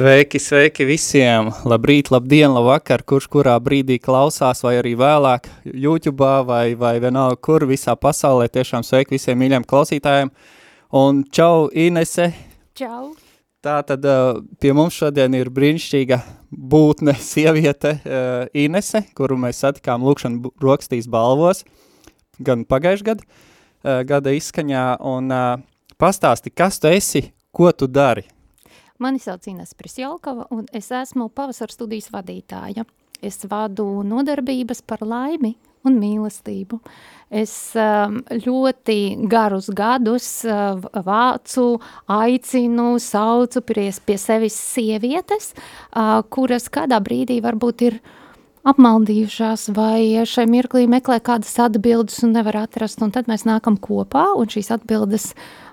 Sveiki, sveiki visiem! Labrīt, labdien, labvakar, kurš kurā brīdī klausās, vai arī vēlāk YouTube vai, vai vienalga kur visā pasaulē. Tiešām sveiki visiem mīļiem klausītājiem. Un čau, Inese! Čau! Tā tad pie mums šodien ir brīnišķīga būtne sieviete Inese, kuru mēs satikām lūkšanu rokstīs balvos, gan pagājuši gadu, gada izskaņā, un pastāsti, kas tu esi, ko tu dari? Mani sauc Ines Prisjalkava, un es esmu pavasara studijas vadītāja. Es vadu nodarbības par laimi un mīlestību. Es um, ļoti garus gadus uh, vācu, aicinu, saucu pie, pie sevis sievietes, uh, kuras kādā brīdī varbūt ir apmaldījušās vai šai mirklī meklē kādas atbildes un nevar atrast, un tad mēs nākam kopā, un šīs atbildes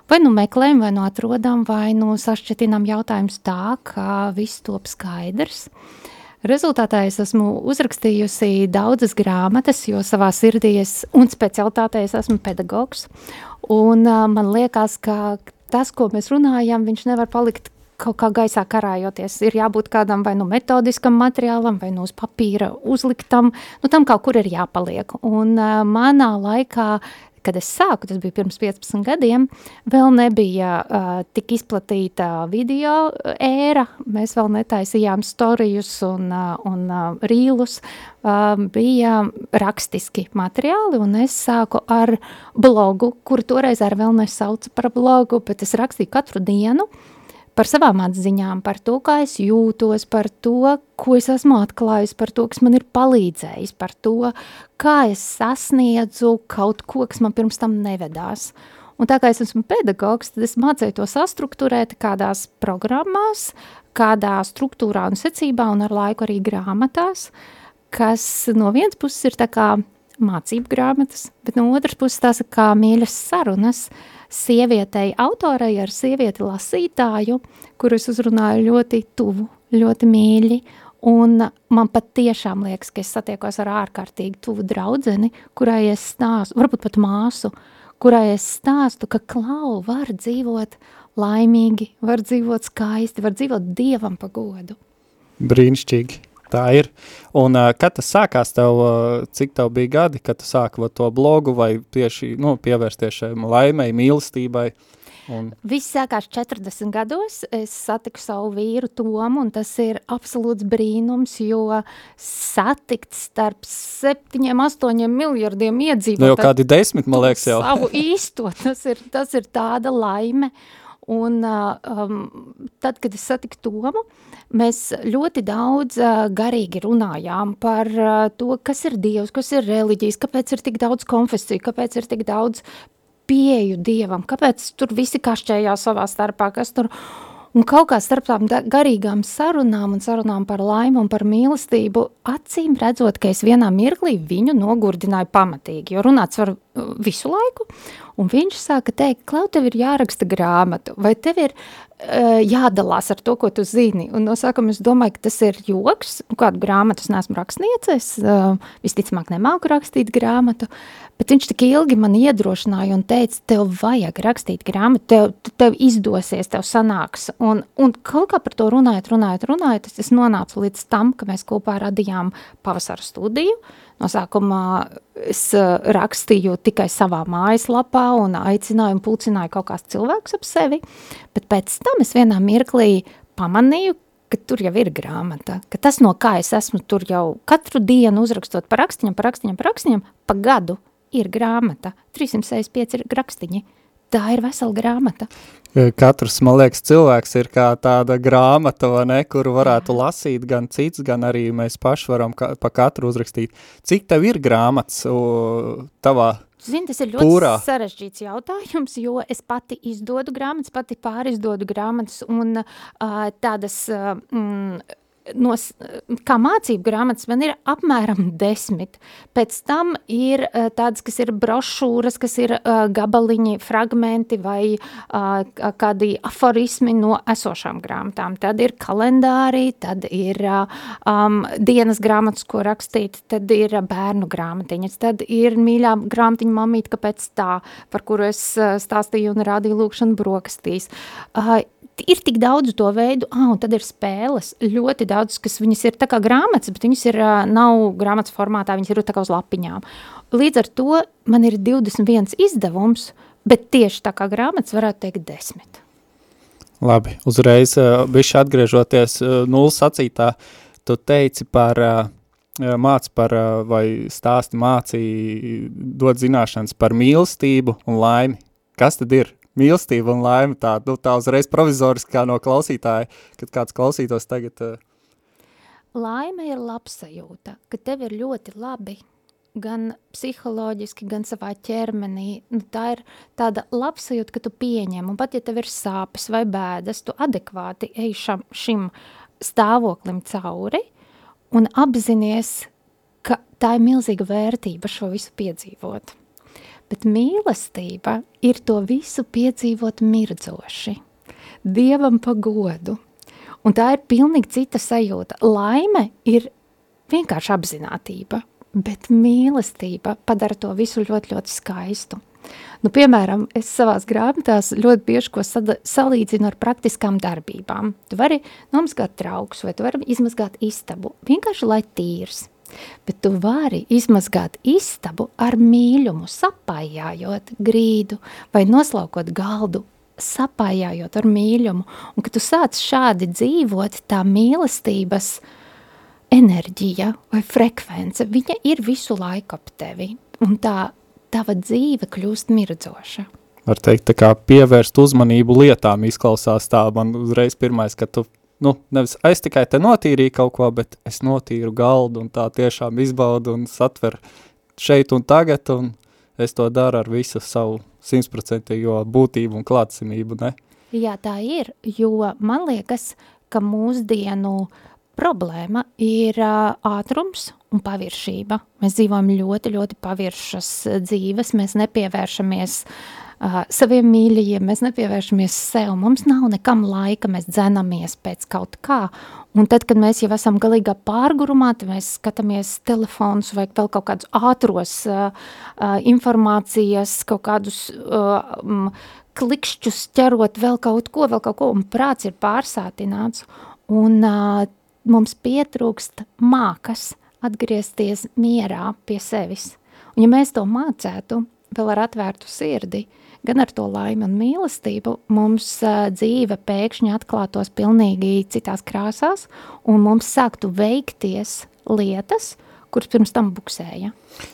vai nu meklējam, vai nu atrodam, vai nu sašķetinām jautājumus tā, ka viss top skaidrs. Rezultātā es esmu uzrakstījusi daudzas grāmatas, jo savā sirdī es un specialitātē es esmu pedagogs. Un uh, man liekas, ka tas, ko mēs runājam, viņš nevar palikt kaut kā gaisā karājoties. Ir jābūt kādam vai nu metodiskam materiālam, vai nu uz papīra uzliktam, nu tam kaut kur ir jāpaliek. Un uh, manā laikā kad es sāku, tas bija pirms 15 gadiem, vēl nebija uh, tik izplatīta video ēra, mēs vēl netaisījām storijus un, uh, un uh, rīlus, uh, bija rakstiski materiāli, un es sāku ar blogu, kuru toreiz ar vēl nesauca par blogu, bet es rakstīju katru dienu, uh, par savām atziņām, par to, kā es jūtos, par to, ko es esmu atklājis, par to, kas man ir palīdzējis, par to, kā es sasniedzu kaut ko, kas man pirms tam nevedās. Un tā kā es esmu pedagogs, tad es mācēju to sastruktūrēt kādās programmās, kādā struktūrā un secībā un ar laiku arī grāmatās, kas no vienas puses ir tā kā mācību grāmatas, bet no otras puses tās ir kā mīļas sarunas, sievietei autorei ar sievieti lasītāju, kurus uzrunāju ļoti tuvu, ļoti mīļi, un man pat tiešām liekas, ka es satiekos ar ārkārtīgi tuvu draudzeni, kurai es stāstu, varbūt pat māsu, kurai es stāstu, ka klau var dzīvot laimīgi, var dzīvot skaisti, var dzīvot Dievam pa godu. Brīnišķīgi. Tā ir. Un uh, kad tas sākās tev, uh, cik tev bija gadi, kad tu sāki to blogu vai tieši nu, pievērsties šai laimei, mīlestībai? Un... Viss sākās 40 gados. Es satiku savu vīru Tomu, un tas ir absolūts brīnums, jo satikt starp 7-8 miljardiem iedzīvotāju. Nu jau kādi desmit, man liekas, jau. Savu īsto, tas ir, tas ir tāda laime. Un um, tad, kad es satiku Tomu, mēs ļoti daudz garīgi runājām par to, kas ir Dievs, kas ir reliģijas, kāpēc ir tik daudz konfesiju, kāpēc ir tik daudz pieeju Dievam, kāpēc tur visi kašķējās savā starpā, kas tur... Un kaut kā starp tām garīgām sarunām un sarunām par laimu un par mīlestību, acīm redzot, ka es vienā mirklī viņu nogurdināju pamatīgi, jo runāts var visu laiku, Un viņš sāka teikt, Klau, tev ir jāraksta grāmatu, vai tev ir uh, jādalās ar to, ko tu zini. Un no sākuma es domāju, ka tas ir joks, nu, kādu grāmatu es neesmu rakstnieces, uh, visticamāk nemāku rakstīt grāmatu, bet viņš tik ilgi man iedrošināja un teica, tev vajag rakstīt grāmatu, tev, tev izdosies, tev sanāks. Un, un kaut kā par to runājot, runājot, runājot, es nonācu līdz tam, ka mēs kopā radījām pavasara studiju, uh, No sākumā es eh, rakstīju tikai savā mājaslapā un aicināju un pulcināju kaut kāds cilvēks ap sevi, bet pēc tam es vienā mirklī pamanīju, ka tur jau ir grāmata, ka tas, no kā es esmu tur jau katru dienu uzrakstot par rakstiņam, par rakstiņam, par rakstiņam, pa gadu ir grāmata, 365 ir rakstiņi, tā ir vesela grāmata. Katrs, man liekas, cilvēks ir kā tāda grāmata, ne, kuru varētu lasīt gan cits, gan arī mēs paši varam ka, pa katru uzrakstīt. Cik tev ir grāmatas tavā Zini, tas ir ļoti pūrā. sarežģīts jautājums, jo es pati izdodu grāmatas, pati pārizdodu grāmatas un uh, tādas uh, mm, no, kā mācību grāmatas man ir apmēram desmit. Pēc tam ir uh, tādas, kas ir brošūras, kas ir uh, gabaliņi, fragmenti vai uh, kādi aforismi no esošām grāmatām. Tad ir kalendāri, tad ir um, dienas grāmatas, ko rakstīt, tad ir bērnu grāmatiņas, tad ir mīļā grāmatiņa mamīt, kāpēc tā, par kuru es stāstīju un rādīju lūkšanu brokastīs. Uh, ir tik daudz to veidu, ah, un tad ir spēles, ļoti daudz, kas viņas ir kā grāmatas, bet viņas ir, nav grāmatas formātā, viņas ir kā uz lapiņām. Līdz ar to man ir 21 izdevums, bet tieši tā kā grāmatas varētu teikt desmit. Labi, uzreiz bišķi atgriežoties nulles sacītā, tu teici par māc par vai stāsti mācī dot zināšanas par mīlestību un laimi. Kas tad ir mīlestība un laime tā, nu, tā uzreiz provizoriski kā no klausītāja, kad kāds klausītos tagad. Uh... Laime ir labsajūta, ka tev ir ļoti labi, gan psiholoģiski, gan savā ķermenī. Nu, tā ir tāda labsajūta, ka tu pieņem, un pat ja tev ir sāpes vai bēdas, tu adekvāti ej šam, šim stāvoklim cauri un apzinies, ka tā ir milzīga vērtība šo visu piedzīvot bet mīlestība ir to visu piedzīvot mirdzoši, Dievam pagodu. Un tā ir pilnīgi cita sajūta. Laime ir vienkārši apzinātība, bet mīlestība padara to visu ļoti, ļoti skaistu. Nu, piemēram, es savās grāmatās ļoti bieži salīdzinu ar praktiskām darbībām. Tu vari nomazgāt trauks vai tu vari izmazgāt istabu, vienkārši lai tīrs. Bet tu vari izmazgāt istabu ar mīļumu, sapājājot grīdu vai noslaukot galdu, sapājājot ar mīļumu. Un, kad tu sāc šādi dzīvot, tā mīlestības enerģija vai frekvence, viņa ir visu laiku ap tevi. Un tā tava dzīve kļūst mirdzoša. Var teikt, tā kā pievērst uzmanību lietām izklausās tā, man uzreiz pirmais, ka tu nu, nevis es tikai te notīrīju kaut ko, bet es notīru galdu un tā tiešām izbaudu un satver šeit un tagad, un es to daru ar visu savu simtprocentīgo būtību un klātsimību, ne? Jā, tā ir, jo man liekas, ka mūsdienu problēma ir ātrums un paviršība. Mēs dzīvojam ļoti, ļoti paviršas dzīves, mēs nepievēršamies uh, uh, saviem mīļajiem, mēs nepievēršamies sev, mums nav nekam laika, mēs dzenamies pēc kaut kā, un tad, kad mēs jau esam galīgā pārgurumā, tad mēs skatāmies telefonus vai vēl kaut kādus ātros uh, uh, informācijas, kaut kādus uh, um, klikšķus ķerot vēl kaut ko, vēl kaut ko, un prāts ir pārsātināts, un uh, mums pietrūkst mākas atgriezties mierā pie sevis. Un ja mēs to mācētu, vēl ar atvērtu sirdi, gan ar to laimi un mīlestību, mums dzīve pēkšņi atklātos pilnīgi citās krāsās, un mums sāktu veikties lietas, kuras pirms tam buksēja.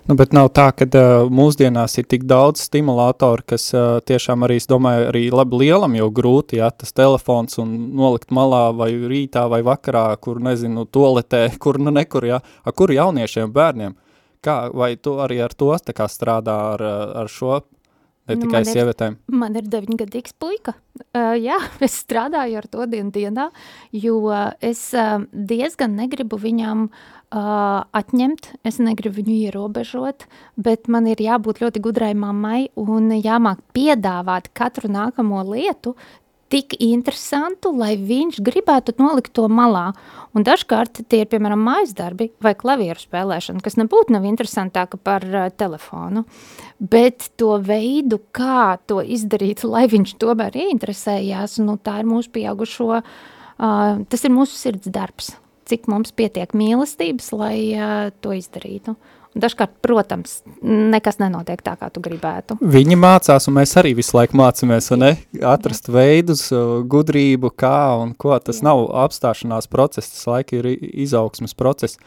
Nu, bet nav tā, ka uh, mūsdienās ir tik daudz stimulātoru, kas uh, tiešām arī, es domāju, arī labi lielam jau grūti, ja, tas telefons un nolikt malā vai rītā vai vakarā, kur, nezinu, toletē, kur nu nekur, ja, a, kur jauniešiem, bērniem, kā, vai tu arī ar to tā kā strādā ar, ar šo Ne nu, tikai man sievietēm. Ir, man ir deviņgadīgs puika. Uh, jā, es strādāju ar to dienu dienā, jo es uh, diezgan negribu viņam uh, atņemt, es negribu viņu ierobežot, bet man ir jābūt ļoti gudrai mammai un jāmāk piedāvāt katru nākamo lietu tik interesantu, lai viņš gribētu nolikt to malā. Un dažkārt tie ir, piemēram, mājas darbi vai klavieru spēlēšana, kas nebūtu nav interesantāka par uh, telefonu, bet to veidu, kā to izdarīt, lai viņš tomēr ieinteresējās, nu tā ir mūsu pieaugušo, uh, tas ir mūsu sirds darbs, cik mums pietiek mīlestības, lai uh, to izdarītu. Dažkārt, protams, nekas nenotiek tā, kā tu gribētu. Viņi mācās, un mēs arī visu laiku mācāmies, ne? atrast Jā. veidus, gudrību, kā un ko. Tas Jā. nav apstāšanās process, tas laika ir izaugsmas process.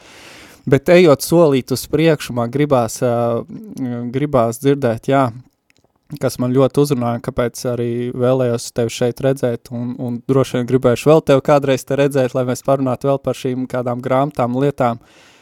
Bet ejot solīt uz priekšu, man gribās, gribās dzirdēt, jā, kas man ļoti uzrunāja, kāpēc arī vēlējos tevi šeit redzēt, un, un droši vien gribējuši vēl tevi kādreiz te redzēt, lai mēs parunātu vēl par šīm kādām grāmatām, lietām. Uh,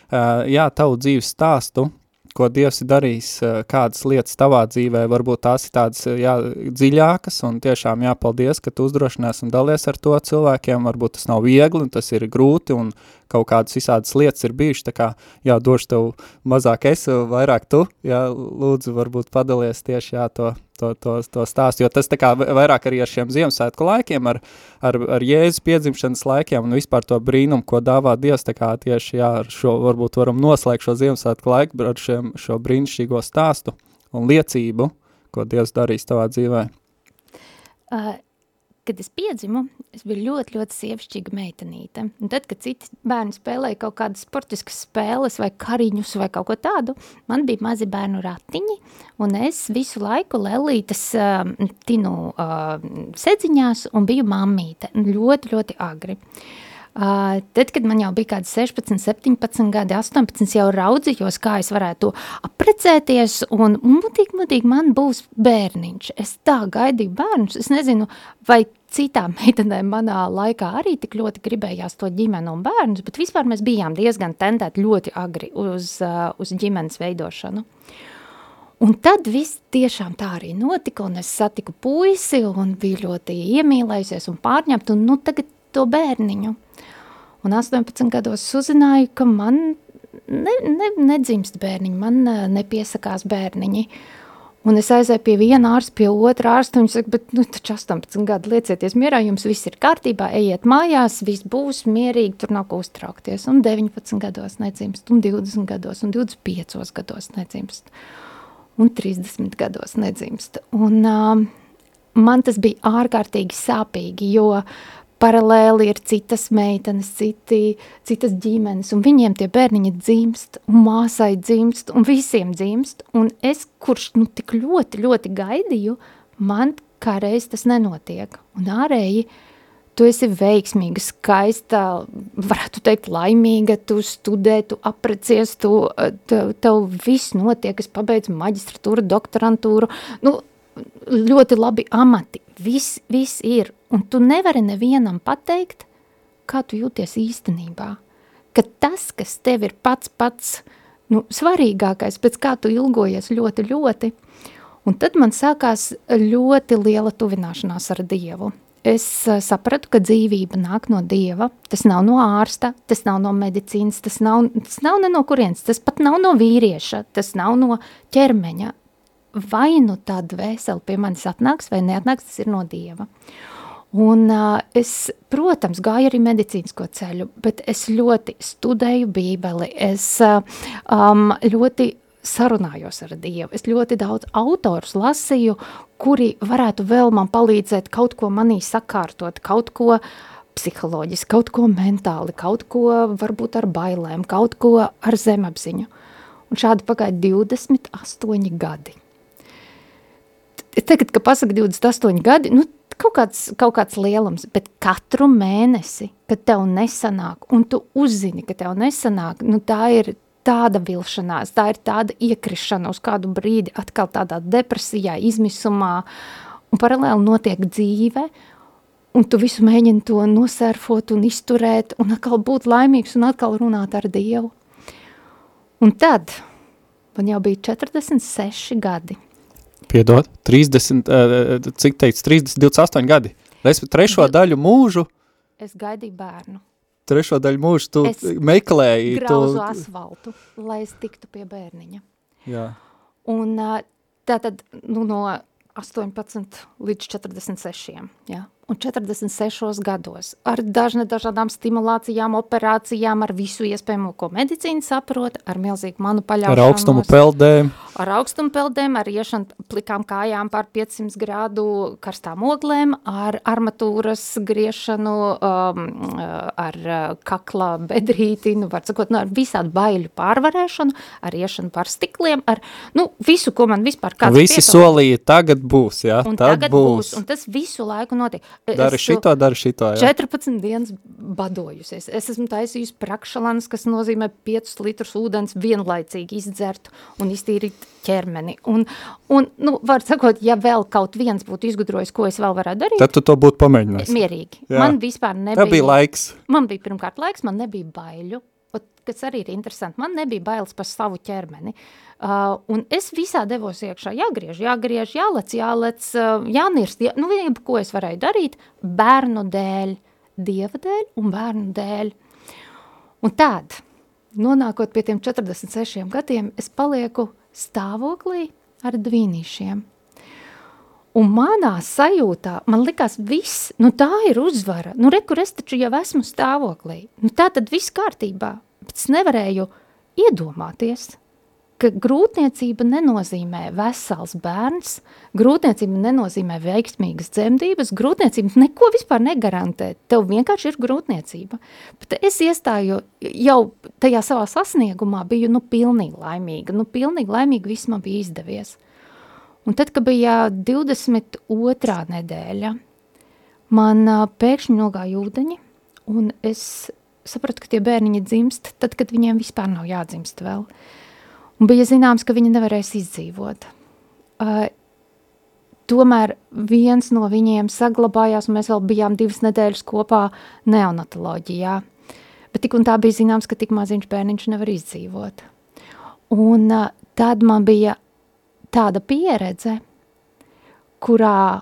jā, tavu dzīves stāstu, ko Dievs ir darījis, uh, kādas lietas tavā dzīvē, varbūt tās ir tādas jā, dziļākas, un tiešām jāpaldies, ka tu uzdrošinās un dalies ar to cilvēkiem, varbūt tas nav viegli, un tas ir grūti, un kaut kādas visādas lietas ir bijušas, tā kā, jā, došu tev mazāk es, vairāk tu, jā, lūdzu, varbūt padalies tieši, jā, to, to, to, to stāstu, jo tas tā kā vairāk arī ar šiem Ziemassvētku laikiem, ar, ar, ar Jēzus piedzimšanas laikiem un vispār to brīnumu, ko dāvā Dievs, tā kā tieši, jā, ar šo, varbūt varam noslēgt šo Ziemassvētku laiku ar šiem, šo brīnišķīgo stāstu un liecību, ko Dievs darīs tavā dzīvē. Uh, kad es piedzimu, es biju ļoti, ļoti sievišķīga meitenīte. Un tad, kad citi bērni spēlēja kaut kādas sportiskas spēles vai kariņus vai kaut ko tādu, man bija mazi bērnu ratiņi, un es visu laiku lelītas uh, tinu uh, sedziņās un biju mammīte, ļoti, ļoti agri. Tad, kad man jau bija kādi 16, 17 gadi, 18, jau raudzījos, kā es varētu apprecēties, un mutīgi, mutīgi man būs bērniņš. Es tā gaidīju bērnus, es nezinu, vai citām meitenēm manā laikā arī tik ļoti gribējās to ģimeni un bērnus, bet vispār mēs bijām diezgan tendēti ļoti agri uz, uz ģimenes veidošanu. Un tad viss tiešām tā arī notika, un es satiku puisi un biju ļoti iemīlējusies un pārņemta, un nu tagad to bērniņu. Un 18 gados uzzināju, ka man ne, ne, nedzimst bērniņi, man nepiesakās bērniņi. Un es aizēju pie viena ārsta, pie otra ārsta, un viņš saka, bet, nu, taču 18 gadi, liecieties mierā, jums viss ir kārtībā, ejiet mājās, viss būs mierīgi, tur nav ko uztraukties. Un 19 gados nedzimst, un 20 gados, un 25 gados nedzimst, un 30 gados nedzimst. Un uh, man tas bija ārkārtīgi sāpīgi, jo paralēli ir citas meitenes, citi, citas ģimenes, un viņiem tie bērniņi dzimst, un māsai dzimst, un visiem dzimst, un es, kurš nu tik ļoti, ļoti gaidīju, man kā reiz tas nenotiek, un ārēji tu esi veiksmīga, skaista, varētu teikt laimīga, tu studē, tu aprecies, tu, tev, tev viss notiek, es pabeidzu maģistratūru, doktorantūru, nu, ļoti labi amati, viss, viss ir, un tu nevari nevienam pateikt, kā tu jūties īstenībā. Ka tas, kas tev ir pats pats nu, svarīgākais, pēc kā tu ilgojies ļoti, ļoti, un tad man sākās ļoti liela tuvināšanās ar Dievu. Es uh, sapratu, ka dzīvība nāk no Dieva, tas nav no ārsta, tas nav no medicīnas, tas nav, tas nav ne no kurienes, tas pat nav no vīrieša, tas nav no ķermeņa, vai nu tā dvēsele pie manis atnāks vai neatnāks, tas ir no Dieva. Un uh, es, protams, gāju arī medicīnisko ceļu, bet es ļoti studēju bībeli, es uh, um, ļoti sarunājos ar Dievu. Es ļoti daudz autorus lasīju, kuri varētu vēl man palīdzēt kaut ko manī sakārtot, kaut ko psiholoģiski, kaut ko mentāli, kaut ko varbūt ar bailēm, kaut ko ar zemapziņu. Un šādi pagāja 28 gadi tagad, kad pasaka 28 gadi, nu, kaut kāds, kaut kāds lielums, bet katru mēnesi, kad tev nesanāk, un tu uzzini, ka tev nesanāk, nu, tā ir tāda vilšanās, tā ir tāda iekrišana uz kādu brīdi, atkal tādā depresijā, izmisumā, un paralēli notiek dzīve, un tu visu mēģini to nosērfot un izturēt, un atkal būt laimīgs un atkal runāt ar Dievu. Un tad, man jau bija 46 gadi, Piedod, 30, uh, cik teikts, 30, 28 gadi. Es trešo daļu mūžu. Es gaidīju bērnu. Trešo daļu mūžu tu es meklēji. grauzu tu... asfaltu, lai es tiktu pie bērniņa. Jā. Un tā tad nu, no 18 līdz 46, jā un 46 gados ar dažne dažādām stimulācijām, operācijām, ar visu iespējamo, ko medicīna saprot, ar milzīgu manu paļaušanos. Ar augstumu peldēm. Ar augstumu peldēm, ar iešanu plikām kājām pār 500 grādu karstām oglēm, ar armatūras griešanu, um, ar uh, kakla bedrīti, nu, var sakot, nu, ar visādu baiļu pārvarēšanu, ar iešanu pār stikliem, ar, nu, visu, ko man vispār kāds Visi pietaup. solīja, tagad būs, jā, un tad tagad būs. būs. Un tas visu laiku notiek. Dari šito, dari šito, jā. 14 dienas badojusies. Es esmu taisījusi prakšalans, kas nozīmē 5 litrus ūdens vienlaicīgi izdzert un iztīrīt ķermeni. Un, un nu, var sakot, ja vēl kaut viens būtu izgudrojis, ko es vēl varētu darīt. Tad tu to būtu pamēģinājis. Mierīgi. Jā. Man vispār nebija. Tā bija laiks. Man bija pirmkārt laiks, man nebija baiļu. Kas arī ir interesanti. Man nebija bailes par savu ķermeni. Uh, un es visā devos iekšā, jāgriež, jāgriež, jālec, jālec, uh, jānirst, jā, nu, ko es varēju darīt, bērnu dēļ, dieva dēļ un bērnu dēļ. Un tad, nonākot pie tiem 46 gadiem, es palieku stāvoklī ar dvīnīšiem. Un manā sajūtā man likās, viss, nu tā ir uzvara. Nu, re, kur es taču jau esmu stāvoklī. Nu, tā tad viss kārtībā. Bet es nevarēju iedomāties, ka grūtniecība nenozīmē vesels bērns, grūtniecība nenozīmē veiksmīgas dzemdības, grūtniecība neko vispār negarantē. Tev vienkārši ir grūtniecība. Bet es iestāju jau tajā savā sasniegumā, biju nu pilnīgi laimīga. Nu pilnīgi laimīga, viss man bija izdevies. Un tad, kad bija 22. nedēļa, man pēkšņi nogāja ūdeņi, un es sapratu, ka tie bērniņi dzimst tad, kad viņiem vispār nav jādzimst vēl. Un bija zināms, ka viņi nevarēs izdzīvot. Uh, tomēr viens no viņiem saglabājās, un mēs vēl bijām divas nedēļas kopā neonatoloģijā. Bet tik un tā bija zināms, ka tik maziņš bērniņš nevar izdzīvot. Un uh, tad man bija tāda pieredze, kurā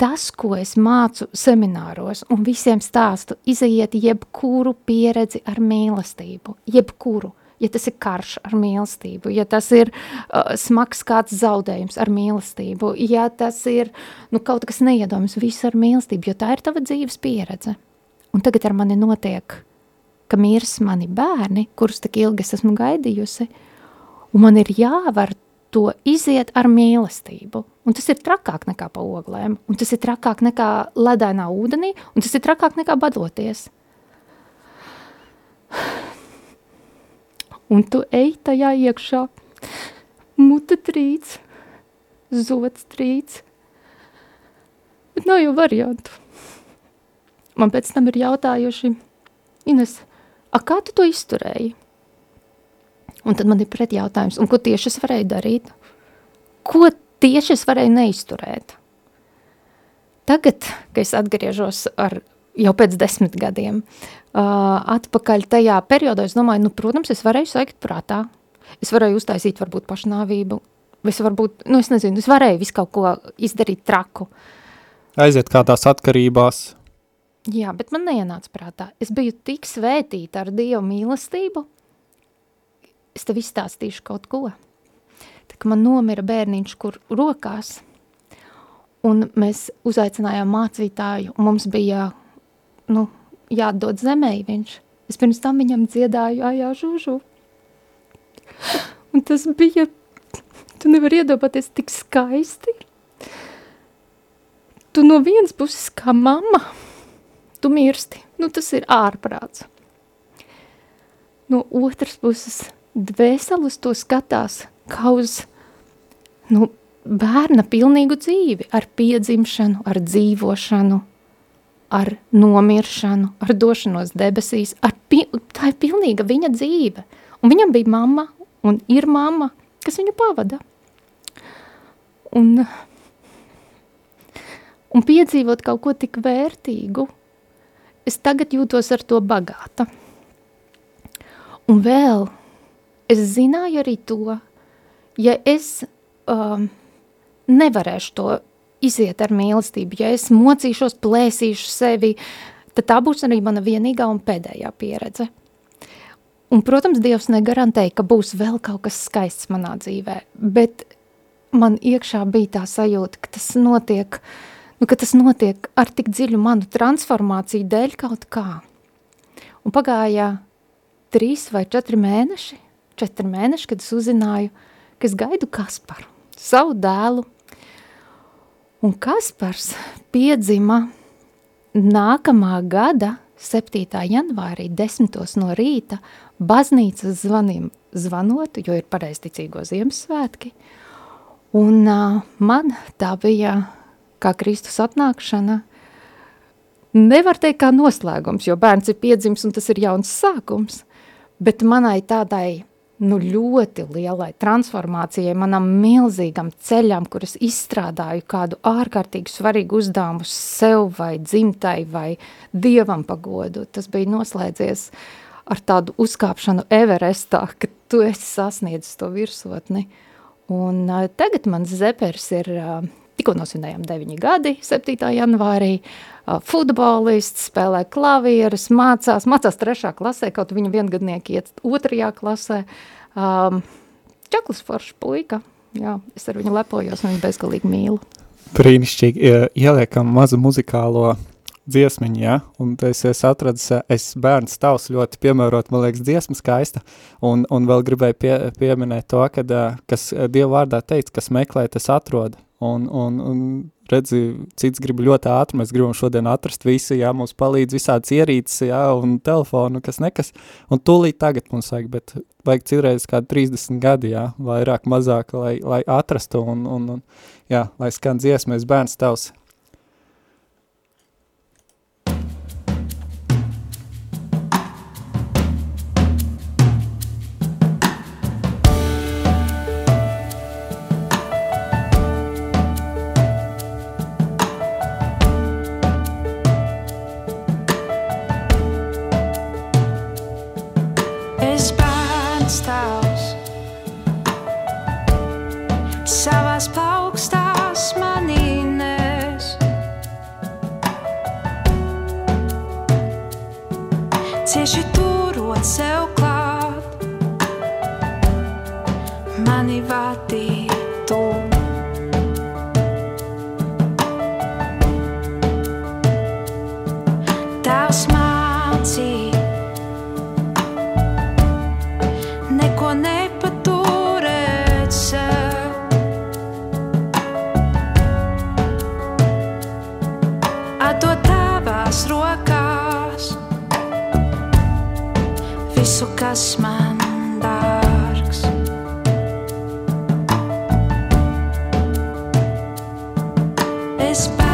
tas, ko es mācu semināros un visiem stāstu, izaiet jebkuru pieredzi ar mīlestību, jebkuru, ja tas ir karš ar mīlestību, ja tas ir uh, smags kāds zaudējums ar mīlestību, ja tas ir nu, kaut kas neiedomājams, viss ar mīlestību, jo tā ir tava dzīves pieredze. Un tagad ar mani notiek, ka mirs mani bērni, kurus tik ilgi es esmu gaidījusi, Un man ir jāvar to iziet ar mīlestību. Un tas ir trakāk nekā pa oglēm, un tas ir trakāk nekā ledainā ūdenī, un tas ir trakāk nekā badoties. Un tu ej tajā iekšā, mute trīc, zots trīc, bet nav jau variantu. Man pēc tam ir jautājuši, Ines, a kā tu to izturēji? Un tad man ir pretjautājums, un ko tieši es varēju darīt? Ko tieši es varēju neizturēt? Tagad, kad es atgriežos ar jau pēc desmit gadiem, uh, atpakaļ tajā periodā, es domāju, nu, protams, es varēju saikt prātā. Es varēju uztaisīt varbūt pašnāvību, es varbūt, nu, es nezinu, es varēju visu kaut ko izdarīt traku. Aiziet kādās atkarībās. Jā, bet man neienāca prātā. Es biju tik svētīta ar Dievu mīlestību, es tev izstāstīšu kaut ko. Tā kā man nomira bērniņš, kur rokās, un mēs uzaicinājām mācītāju, un mums bija, nu, jāatdod zemē viņš. Es pirms tam viņam dziedāju, ājā, žužu. Un tas bija, tu nevar iedomāties tik skaisti. Tu no vienas puses kā mamma, tu mirsti. Nu, tas ir ārprāts. No otras puses, dvēseli uz to skatās kā uz nu, bērna pilnīgu dzīvi, ar piedzimšanu, ar dzīvošanu, ar nomiršanu, ar došanos debesīs. Ar pi tā ir pilnīga viņa dzīve. Un viņam bija mamma un ir mamma, kas viņu pavada. Un, un piedzīvot kaut ko tik vērtīgu, es tagad jūtos ar to bagāta. Un vēl es zināju arī to, ja es um, nevarēšu to iziet ar mīlestību, ja es mocīšos, plēsīšu sevi, tad tā būs arī mana vienīgā un pēdējā pieredze. Un, protams, Dievs negarantēja, ka būs vēl kaut kas skaists manā dzīvē, bet man iekšā bija tā sajūta, ka tas notiek, nu, ka tas notiek ar tik dziļu manu transformāciju dēļ kaut kā. Un pagāja trīs vai četri mēneši, četri mēneši, kad es uzzināju, ka es gaidu Kasparu, savu dēlu. Un Kaspars piedzima nākamā gada 7. janvārī 10. no rīta baznīcas zvanim zvanot, jo ir pareizticīgo Ziemassvētki. Un uh, man tā bija kā Kristus atnākšana, nevar teikt kā noslēgums, jo bērns ir piedzims un tas ir jauns sākums, bet manai tādai nu, ļoti lielai transformācijai, manam milzīgam ceļam, kur es izstrādāju kādu ārkārtīgi svarīgu uzdevumu sev vai dzimtai vai dievam pagodu. Tas bija noslēdzies ar tādu uzkāpšanu Everestā, ka tu esi sasniedzis to virsotni. Un uh, tagad mans zepers ir, uh, tikko nosvinējām 9 gadi, 7. janvārī, uh, futbolists, spēlē klavierus, mācās, mācās trešā klasē, kaut viņa viengadnieki iet otrajā klasē. Um, Čaklis foršs puika, jā, es ar viņu lepojos un viņu bezgalīgi mīlu. Brīnišķīgi, ieliekam mazu muzikālo dziesmiņu, ja, un es esmu atradis, es bērns tavs ļoti piemērot, man liekas, dziesma skaista, un, un vēl gribēju pie, pieminēt to, kad, kas Dievu vārdā teica, kas meklē, tas atrod, un, un, un redzi, cits grib ļoti ātri, mēs gribam šodien atrast visi, jā, mums palīdz visāds ierīces, jā, un telefonu, kas nekas, un tūlīt tagad mums vajag, bet vajag citreiz kādu 30 gadi, jā, vairāk, mazāk, lai, lai atrastu, un, un, un jā, lai skan dziesmēs bērns tavs, this.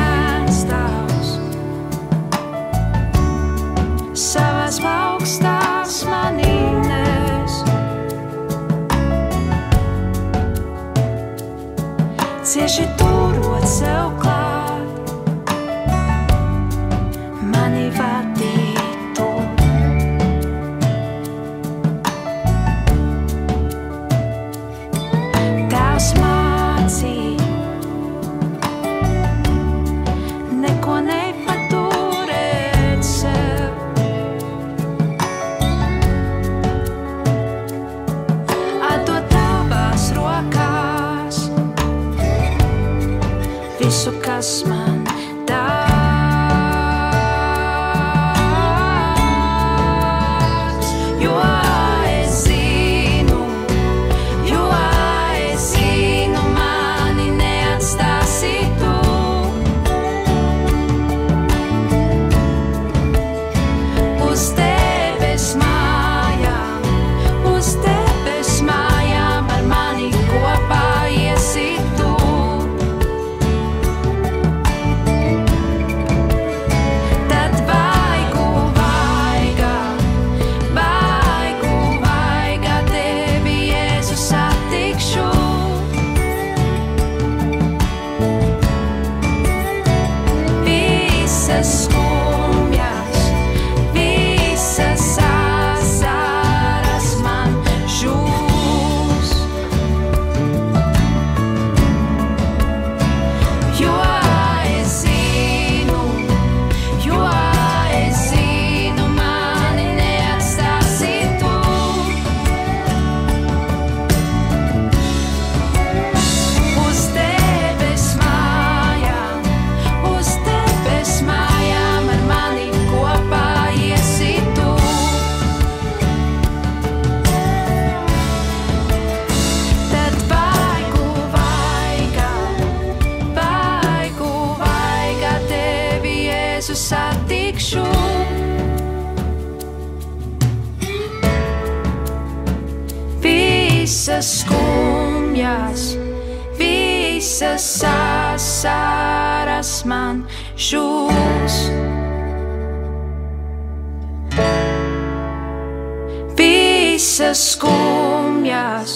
visas skumjas,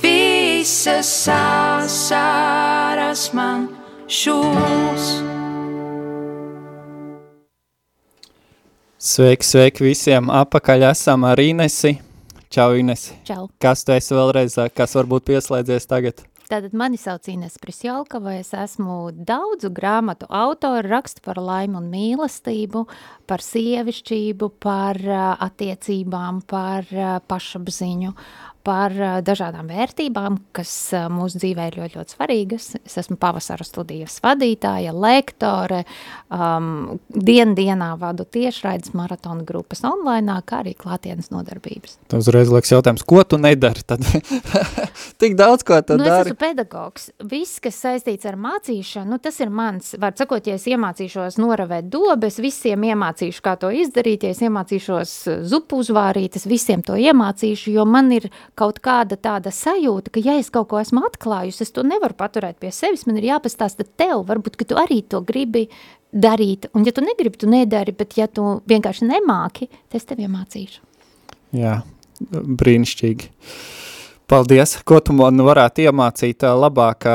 visas sāsaras man šūs. Sveiki, sveiki visiem! Apakaļ esam ar Inesi. Čau, Inesi! Čau! Kas tu esi vēlreiz, kas varbūt pieslēdzies tagad? Tātad mani sauc Ines Prisjalkava, es esmu daudzu grāmatu autora, rakstu par laimu un mīlestību, par sievišķību, par attiecībām, par pašapziņu, par dažādām vērtībām, kas mūsu dzīvē ir ļoti, ļoti svarīgas. Es esmu pavasara studijas vadītāja, lektore, um, dien dienā vadu tiešraides maratona grupas online, kā arī klātienes nodarbības. Tas uzreiz liekas jautājums, ko tu nedari? Tad tik daudz, ko tu nu, dari. Es esmu pedagogs. Viss, kas saistīts ar mācīšanu, nu, tas ir mans. Var sakot, ja es iemācīšos noravēt dobes, visiem iemācīšu, kā to izdarīt, ja es iemācīšos zupu uzvārīt, es visiem to iemācīšu, jo man ir kaut kāda tāda sajūta, ka ja es kaut ko esmu atklājusi, es to nevaru paturēt pie sevis, man ir jāpastāsta tev, varbūt, tu arī to gribi darīt, un ja tu negribi, tu nedari, bet ja tu vienkārši nemāki, tad es tev iemācīšu. Jā, brīnišķīgi. Paldies, ko tu man varētu iemācīt labāk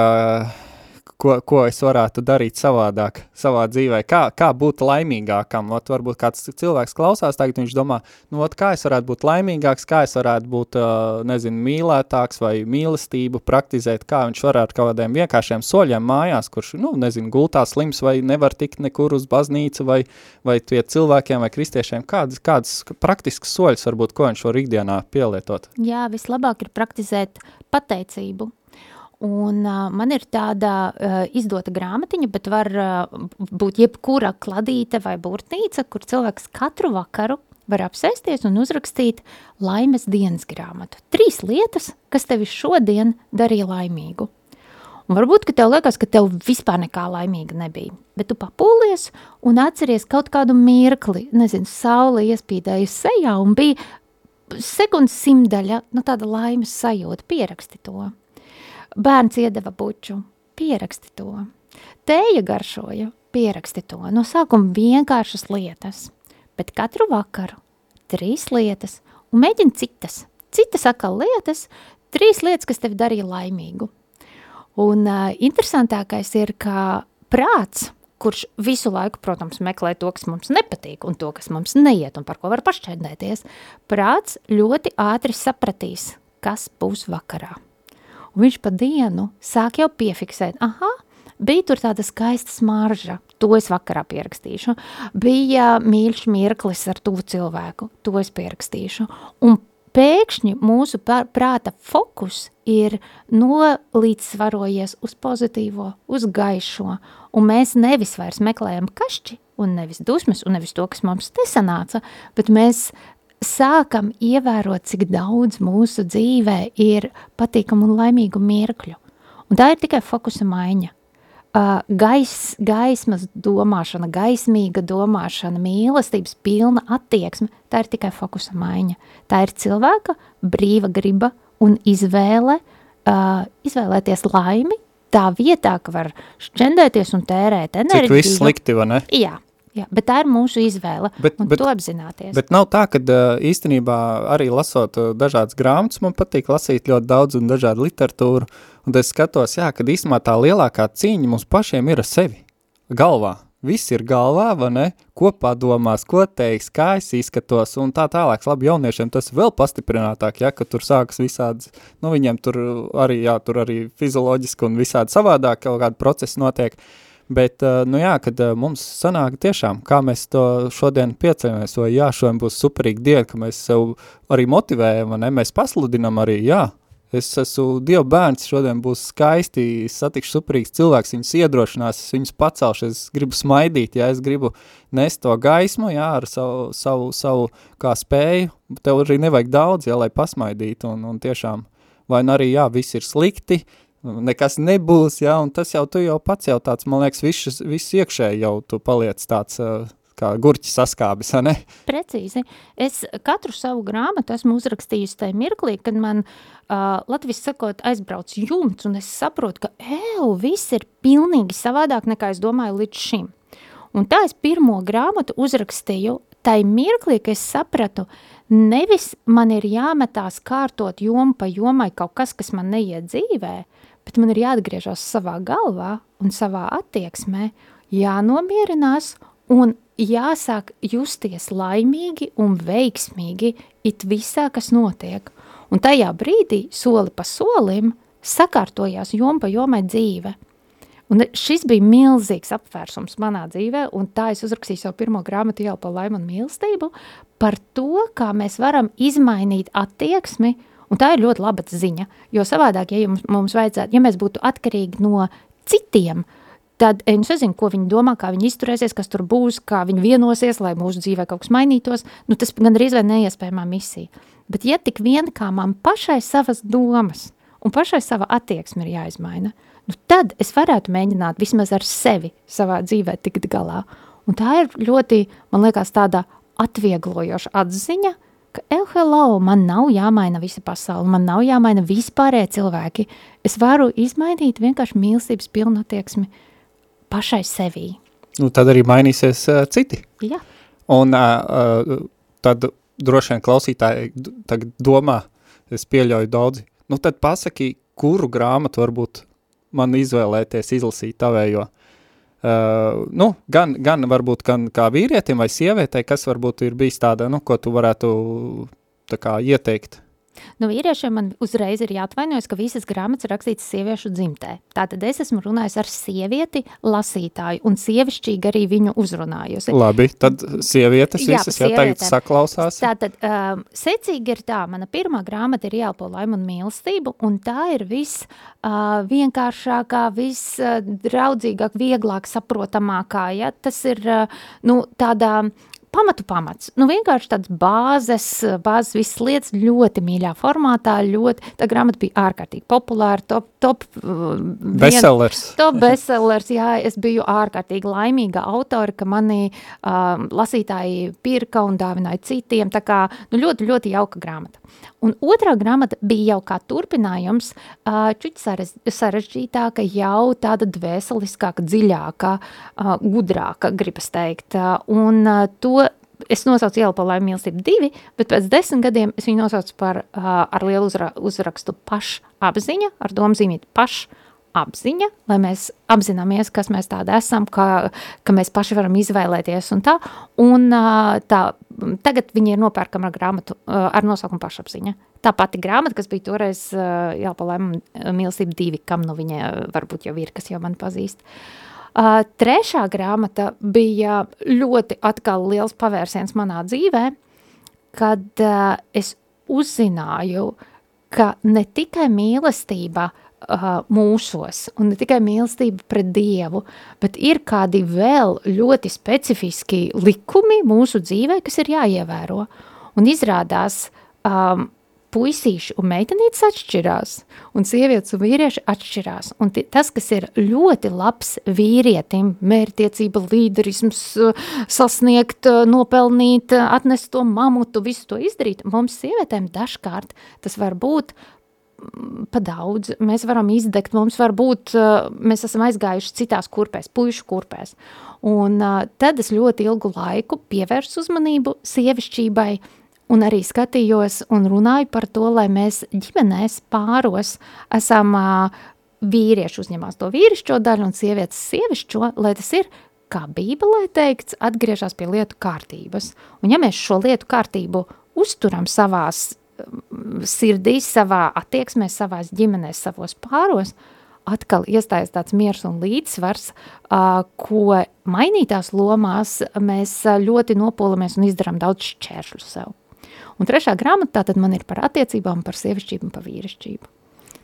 ko, ko es varētu darīt savādāk savā dzīvē, kā, kā būt laimīgākam. Ot, varbūt kāds cilvēks klausās, tagad viņš domā, nu, ot, kā es varētu būt laimīgāks, kā es varētu būt, nezinu, mīlētāks vai mīlestību praktizēt, kā viņš varētu kaut kādiem vienkāršiem soļiem mājās, kurš, nu, nezinu, gultā slims vai nevar tikt nekur uz baznīcu vai, vai tie cilvēkiem vai kristiešiem, kādas, kādas praktiskas soļas varbūt, ko viņš var ikdienā pielietot? Jā, vislabāk ir praktizēt pateicību Un uh, man ir tāda uh, izdota grāmatiņa, bet var uh, būt jebkura kladīte vai burtnīca, kur cilvēks katru vakaru var apsēsties un uzrakstīt laimes dienas grāmatu. Trīs lietas, kas tevi šodien darīja laimīgu. Un varbūt, ka tev liekas, ka tev vispār nekā laimīga nebija, bet tu papūlies un atceries kaut kādu mirkli, nezinu, saule iespīdēja sejā un bija sekundes simdaļa, nu tāda laimes sajūta, pieraksti to. Bērns iedeva buču, pieraksti to. Tēja garšoja, pieraksti to. No sākuma vienkāršas lietas, bet katru vakaru trīs lietas un mēģini citas. Citas atkal lietas, trīs lietas, kas tevi darīja laimīgu. Un uh, interesantākais ir, ka prāts, kurš visu laiku, protams, meklē to, kas mums nepatīk un to, kas mums neiet un par ko var pašķēdēties, prāts ļoti ātri sapratīs, kas būs vakarā un viņš pa dienu sāk jau piefiksēt, aha, bija tur tāda skaista smarža, to es vakarā pierakstīšu, bija mīļš mirklis ar tuvu cilvēku, to es pierakstīšu, un pēkšņi mūsu prāta fokus ir nolīdzsvarojies uz pozitīvo, uz gaišo, un mēs nevis vairs meklējam kašķi, un nevis dusmas, un nevis to, kas mums nesanāca, bet mēs sākam ievērot, cik daudz mūsu dzīvē ir patīkamu un laimīgu mirkļu. Un tā ir tikai fokusa maiņa. Uh, gais, gaismas domāšana, gaismīga domāšana, mīlestības pilna attieksme, tā ir tikai fokusa maiņa. Tā ir cilvēka brīva griba un izvēle, uh, izvēlēties laimi tā vietā, ka var šķendēties un tērēt enerģiju. Cik viss slikti, vai ne? Jā, Jā, bet tā ir mūsu izvēle, bet, un bet, to apzināties. Bet nav tā, ka īstenībā arī lasot dažādas grāmatas, man patīk lasīt ļoti daudz un dažādu literatūru, un es skatos, jā, kad īstenībā tā lielākā cīņa mums pašiem ir ar sevi, galvā. Viss ir galvā, vai ne? Ko padomās, ko teiks, kā es izskatos un tā tālāk. Labi, jauniešiem tas vēl pastiprinātāk, ja, ka tur sākas visādas, nu viņiem tur arī, jā, tur arī fizioloģiski un visādi savādāk kaut kādi procesi notiek. Uh, Bet, eh, nu jā, kad eh, mums sanāk tiešām, kā mēs to šodien pieceļamies, vai jā, šodien būs superīga diena, ka mēs sev arī motivējam, ne? mēs pasludinam arī, jā, es esmu Dieva bērns, šodien būs skaisti, satikšu superīgs cilvēks, viņus iedrošinās, es viņus pacelšu, es gribu smaidīt, jā, es gribu nest to gaismu, jā, ar savu, savu, savu kā spēju, tev arī nevajag daudz, jā, lai pasmaidītu, un, un tiešām, vai nu arī, jā, viss ir slikti, nekas nebūs, ja, un tas jau tu jau pats jau tāds, man liekas, viss, viss iekšēji jau tu paliec tāds, kā gurķi saskābis, ne? Precīzi. Es katru savu grāmatu esmu uzrakstījusi tajā mirklī, kad man uh, Latvijas sakot aizbrauc jumts, un es saprotu, ka, ew, viss ir pilnīgi savādāk, nekā es domāju līdz šim. Un tā es pirmo grāmatu uzrakstīju tai mirklī, ka es sapratu, nevis man ir jāmetās kārtot jomu pa jomai kaut kas, kas man neiet dzīvē, bet man ir jāatgriežas savā galvā un savā attieksmē, jānomierinās un jāsāk justies laimīgi un veiksmīgi it visā, kas notiek. Un tajā brīdī, soli pa solim, sakārtojās jom pa jomai dzīve. Un šis bija milzīgs apvērsums manā dzīvē, un tā es uzrakstīju savu pirmo grāmatu jau par laimu un mīlestību, par to, kā mēs varam izmainīt attieksmi, un tā ir ļoti laba ziņa, jo savādāk, ja jums, mums vajadzētu, ja mēs būtu atkarīgi no citiem, tad es nezinu, ko viņi domā, kā viņi izturēsies, kas tur būs, kā viņi vienosies, lai mūsu dzīvē kaut kas mainītos, nu tas gan arī vai neiespējamā misija. Bet ja tik vien kā man pašai savas domas un pašai sava attieksme ir jāizmaina, nu tad es varētu mēģināt vismaz ar sevi savā dzīvē tikt galā. Un tā ir ļoti, man liekas, tāda atvieglojoša atziņa, ka, el, hello, man nav jāmaina visa pasaule, man nav jāmaina vispārējie cilvēki. Es varu izmainīt vienkārši mīlestības pilnu attieksmi pašai sevī. Nu, tad arī mainīsies uh, citi. Jā. Un uh, tad droši vien klausītāji tagad domā, es pieļauju daudzi, nu tad pasaki, kuru grāmatu varbūt man izvēlēties izlasīt tavējo. Uh, nu, gan, gan varbūt gan kā vīrietim vai sievietei, kas varbūt ir bijis tāda, nu, ko tu varētu tā kā ieteikt Nu, vīriešiem man uzreiz ir jāatvainojas, ka visas grāmatas rakstītas sieviešu dzimtē. Tātad es esmu runājis ar sievieti, lasītāju, un sievišķīgi arī viņu uzrunājusi. Labi, tad sievietes jā, visas, ja tagad saklausās. Tātad um, secīgi ir tā, mana pirmā grāmata ir Jālpo laimu un mīlestību, un tā ir viss uh, vienkāršākā, viss uh, draudzīgāk, vieglāk saprotamākā, ja? Tas ir, uh, nu, tādā pamatu pamats. Nu, vienkārši tāds bāzes, bāzes visas lietas ļoti mīļā formātā, ļoti, tā grāmata bija ārkārtīgi populāra, top, top uh, bestsellers. Top bestsellers, jā, es biju ārkārtīgi laimīga autori, ka mani um, lasītāji pirka un dāvināja citiem, tā kā, nu, ļoti, ļoti jauka grāmata. Un otrā grāmata bija jau kā turpinājums, čuķi sarežģītāka, jau tāda dvēseliskāka, dziļāka, gudrāka, gribas teikt, un to es nosaucu ielu par laimi mīlestību divi, bet pēc desmit gadiem es viņu nosaucu par ar lielu uzra, uzrakstu pašapziņa, ar domzīmīt pašapziņa, lai mēs apzināmies, kas mēs tādi esam, ka, ka mēs paši varam izvēlēties un tā, un tā, tagad viņi ir nopērkama grāmatu ar nosaukumu pašapziņa. Tā pati grāmata, kas bija toreiz jā, pa laimi mīlestību divi, kam nu viņa varbūt jau ir, kas jau man pazīst. Uh, trešā grāmata bija ļoti atkal liels pavērsiens manā dzīvē, kad uh, es uzzināju, ka ne tikai mīlestība uh, mūsos un ne tikai mīlestība pret Dievu, bet ir kādi vēl ļoti specifiski likumi mūsu dzīvē, kas ir jāievēro. Un izrādās, um, puisīši un meitenītes atšķirās, un sievietes un vīrieši atšķirās. Un tas, kas ir ļoti labs vīrietim, mērtiecība, līderisms, sasniegt, nopelnīt, atnest to mamutu, visu to izdarīt, mums sievietēm dažkārt tas var būt pa daudz, mēs varam izdegt, mums var būt, mēs esam aizgājuši citās kurpēs, puišu kurpēs. Un tad es ļoti ilgu laiku pievērsu uzmanību sievišķībai, un arī skatījos un runāju par to, lai mēs ģimenēs pāros esam uh, vīrieši uzņemās to vīrišķo daļu un sievietes sievišķo, lai tas ir, kā bībelē teikts, atgriežas pie lietu kārtības. Un ja mēs šo lietu kārtību uzturam savās sirdīs, savā attieksmē, savās ģimenēs, savos pāros, atkal iestājas tāds miers un līdzsvars, ko mainītās lomās mēs ļoti nopolamies un izdarām daudz šķēršļu sev. Un trešā grāmata tātad man ir par attiecībām, par sievišķību un par vīrišķību.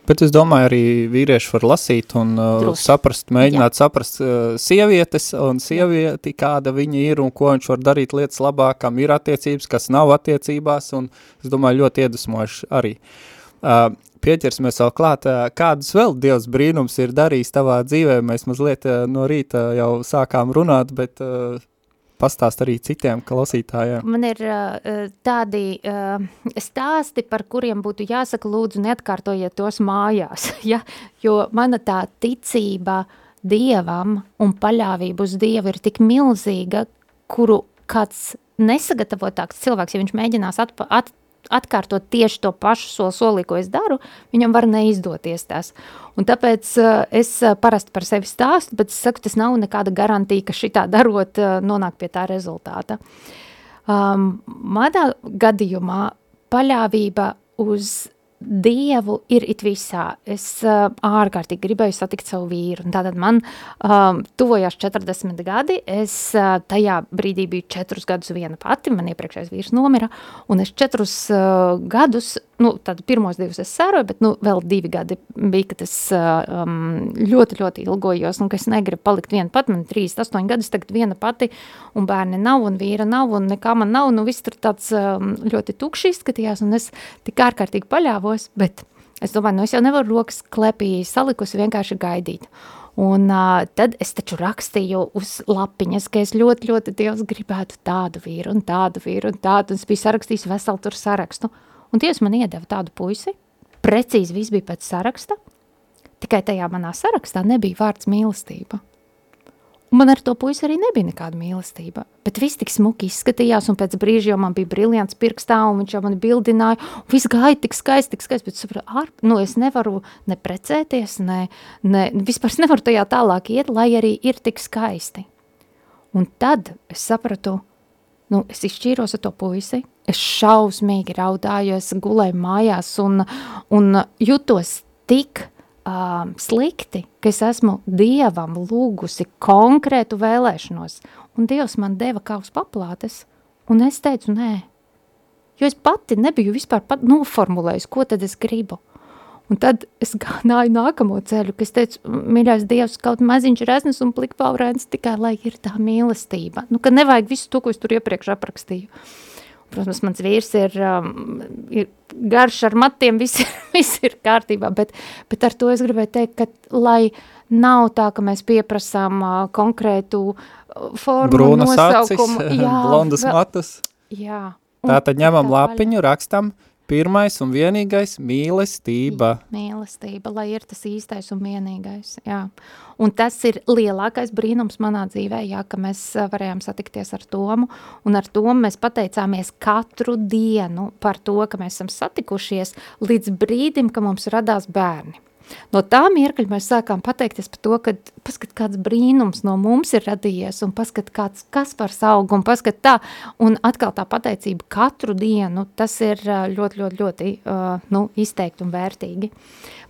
Bet es domāju, arī vīrieši var lasīt un uh, saprast, mēģināt Jā. saprast uh, sievietes un sievieti, kāda viņa ir un ko viņš var darīt lietas labāk, kam ir attiecības, kas nav attiecībās, un es domāju, ļoti iedvesmojuši arī. Uh, pieķersimies vēl klāt, uh, kādus vēl Dievs brīnums ir darījis tavā dzīvē, mēs mazliet uh, no rīta jau sākām runāt, bet uh, pastāst arī citiem klausītājiem? Man ir uh, tādi uh, stāsti, par kuriem būtu jāsaka, lūdzu, neatkārtojiet tos mājās, ja? jo mana tā ticība Dievam un paļāvība uz Dievu ir tik milzīga, kuru kāds nesagatavotāks cilvēks, ja viņš mēģinās atpa, at, atkārtot tieši to pašu soli solī, ko es daru, viņam var neizdoties tas. Un tāpēc uh, es uh, parasti par sevi stāstu, bet es saku, tas nav nekāda garantija, ka šitā darot uh, nonāk pie tā rezultāta. Um, manā gadījumā paļāvība uz Dievu ir it visā. Es uh, ārkārtīgi gribēju satikt savu vīru. Tātad man um, tuvojās 40 gadi. Es uh, tajā brīdī biju 4 gadus viena pati. Man iepriekšējais vīrs nomira. Un es 4 uh, gadus nu, tad pirmos divus es sēroju, bet nu, vēl divi gadi bija, kad es um, ļoti, ļoti ilgojos, un ka es negribu palikt viena pati, man 38 gadus tagad viena pati, un bērni nav, un vīra nav, un nekā man nav, nu viss tur tāds um, ļoti tukši izskatījās, un es tik ārkārtīgi paļāvos, bet es domāju, nu es jau nevaru rokas klepī salikusi vienkārši gaidīt. Un uh, tad es taču rakstīju uz lapiņas, ka es ļoti, ļoti Dievs gribētu tādu vīru un tādu vīru un tādu, un es biju sarakstījis veselu tur sarakstu. Un Dievs man iedeva tādu puisi, precīzi viss bija pēc saraksta, tikai tajā manā sarakstā nebija vārds mīlestība. Un man ar to puisi arī nebija nekāda mīlestība, bet viss tik smuki izskatījās, un pēc brīža jau man bija briljants pirkstā, un viņš jau mani bildināja, viss gāja tik skaisti, tik skaisti, bet sapratu, ar, nu es nevaru ne precēties, ne, ne, vispār nevaru tajā tālāk iet, lai arī ir tik skaisti. Un tad es sapratu, nu, es izšķīros ar to puisi, es šausmīgi raudāju, es gulēju mājās un, un jutos tik um, slikti, ka es esmu Dievam lūgusi konkrētu vēlēšanos, un Dievs man deva kā uz paplātes, un es teicu nē, jo es pati nebiju vispār pat noformulējusi, ko tad es gribu. Un tad es gāju nākamo ceļu, ka es teicu, mīļais Dievs, kaut maziņš resnes un plikpaurēns tikai, lai ir tā mīlestība. Nu, ka nevajag visu to, ko es tur iepriekš aprakstīju. Protams, mans vīrs ir, um, ir garš ar matiem, viss, viss ir kārtībā, bet, bet ar to es gribēju teikt, ka lai nav tā, ka mēs pieprasām uh, konkrētu uh, formu, Brūnas nosaukumu. acis, blondas vēl, matus. jā. Tā tad ņemam lapiņu, rakstam, pirmais un vienīgais mīlestība. Mīlestība, lai ir tas īstais un vienīgais, jā. Un tas ir lielākais brīnums manā dzīvē, jā, ka mēs varējām satikties ar Tomu, un ar Tomu mēs pateicāmies katru dienu par to, ka mēs esam satikušies līdz brīdim, ka mums radās bērni. No tā mirkļa mēs sākām pateikties par to, ka paskat kāds brīnums no mums ir radījies un paskat kāds Kaspars aug un paskat tā, un atkal tā pateicība katru dienu, tas ir ļoti, ļoti, ļoti uh, nu, izteikti un vērtīgi.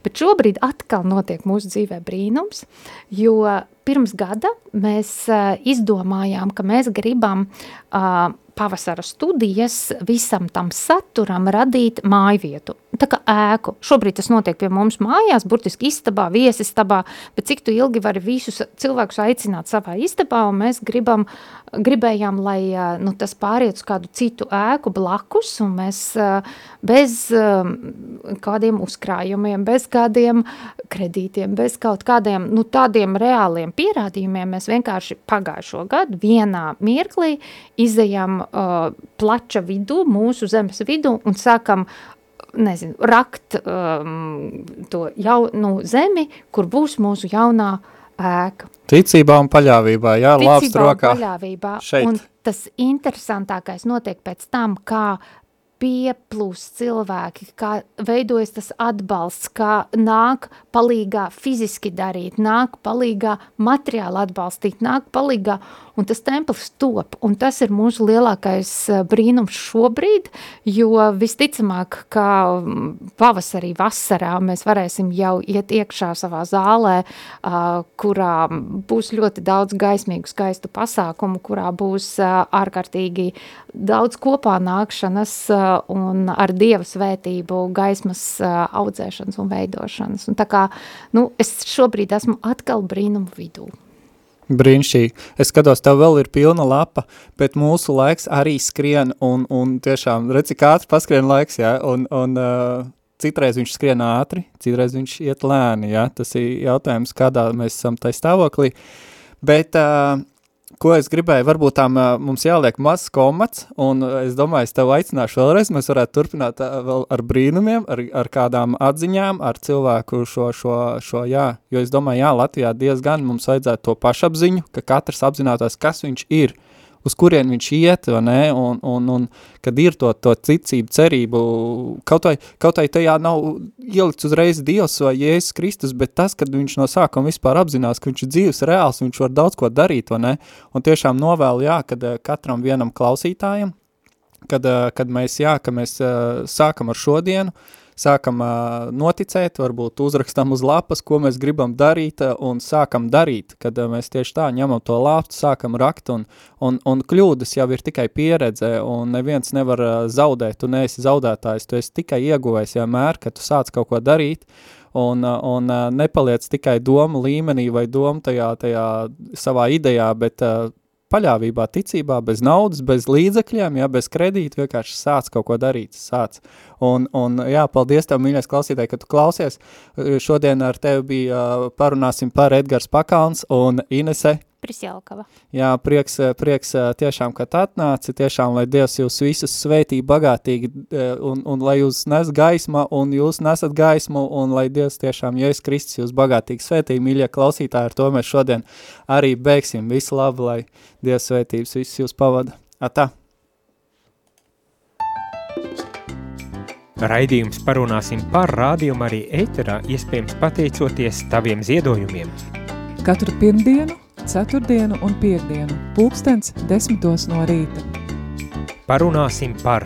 Bet šobrīd atkal notiek mūsu dzīvē brīnums, jo pirms gada mēs uh, izdomājām, ka mēs gribam uh, pavasara studijas visam tam saturam radīt mājvietu, tā kā ēku. Šobrīd tas notiek pie mums mājās, burtiski istabā, viesistabā, bet cik tu ilgi vari visus cilvēkus aicināt savā istabā, un mēs gribam, gribējām, lai nu, tas pāriet uz kādu citu ēku blakus, un mēs bez kādiem uzkrājumiem, bez kādiem kredītiem, bez kaut kādiem nu, tādiem reāliem pierādījumiem, mēs vienkārši pagājušo gadu vienā mirklī izējām uh, plača vidū, mūsu zemes vidū un sākam nezinu, rakt um, to jaunu zemi, kur būs mūsu jaunā ēka. Ticībā un paļāvībā, jā, un rokā. paļāvībā. Šeit. Un tas interesantākais notiek pēc tam, kā pieplūst cilvēki, kā veidojas tas atbalsts, kā nāk palīgā fiziski darīt, nāk palīgā materiāli atbalstīt, nāk palīgā, un tas templis top, un tas ir mūsu lielākais eh, brīnums šobrīd, jo visticamāk, kā mm, pavasarī, vasarā mēs varēsim jau iet iekšā savā zālē, kurā būs ļoti daudz gaismīgu, skaistu pasākumu, kurā būs ārkārtīgi daudz kopā nākšanas un ar Dieva svētību gaismas audzēšanas un veidošanas. Un tā kā, nu, es šobrīd esmu atkal brīnumu vidū. Brīnišķīgi. Es skatos, tev vēl ir pilna lapa, bet mūsu laiks arī skrien un, un tiešām, redz, cik ātri paskrien laiks, jā, un, un uh, citreiz viņš skrien ātri, citreiz viņš iet lēni, jā, tas ir jautājums, kādā mēs esam tai stāvoklī, bet uh, ko es gribēju, varbūt uh, mums jāliek mazs komats, un es domāju, es tev aicināšu vēlreiz, mēs varētu turpināt vēl ar brīnumiem, ar, ar kādām atziņām, ar cilvēku šo, šo, šo, jā, jo es domāju, jā, Latvijā diezgan mums vajadzētu to pašapziņu, ka katrs apzinātos, kas viņš ir, uz kurien viņš iet, vai ne, un, un, un kad ir to, to ticību, cerību, kaut vai, kaut vai tajā nav ielikts uzreiz Dievs vai Jēzus Kristus, bet tas, kad viņš no sākuma vispār apzinās, ka viņš ir dzīves reāls, viņš var daudz ko darīt, vai ne, un tiešām novēlu, jā, kad eh, katram vienam klausītājam, kad, eh, kad mēs, jā, ka mēs eh, sākam ar šodienu, sākam uh, noticēt, varbūt uzrakstam uz lapas, ko mēs gribam darīt uh, un sākam darīt, kad uh, mēs tieši tā ņemam to lāptu, sākam rakt un, un, un kļūdas jau ir tikai pieredze un neviens nevar uh, zaudēt, tu neesi zaudētājs, tu esi tikai ieguvējs vienmēr, kad tu sāc kaut ko darīt. Un, un nepaliec tikai domu līmenī vai domu tajā, tajā savā idejā, bet uh, paļāvībā, ticībā, bez naudas, bez līdzekļiem, ja, bez kredīta, vienkārši sāc kaut ko darīt, sāc. Un, un jā, paldies tev, mīļais klausītāji, ka tu klausies. Šodien ar tevi bija parunāsim par Edgars Pakauns un Inese Prisjelkava. Jā, prieks, prieks tiešām, ka atnāci, tiešām, lai Dievs jūs visus sveitī bagātīgi un, un lai jūs nes gaisma un jūs nesat gaismu un lai Dievs tiešām, Jēzus Kristus jūs bagātīgi sveitī, mīļie klausītāji, ar to mēs šodien arī beigsim. Visu labu, lai Dievs sveitības visus jūs pavada. Atā! Raidījums parunāsim par rādījumu arī ēterā, iespējams pateicoties taviem ziedojumiem. Katru pirmdienu ceturtdienu un piekdienu, pulkstens desmitos no rīta. Parunāsim par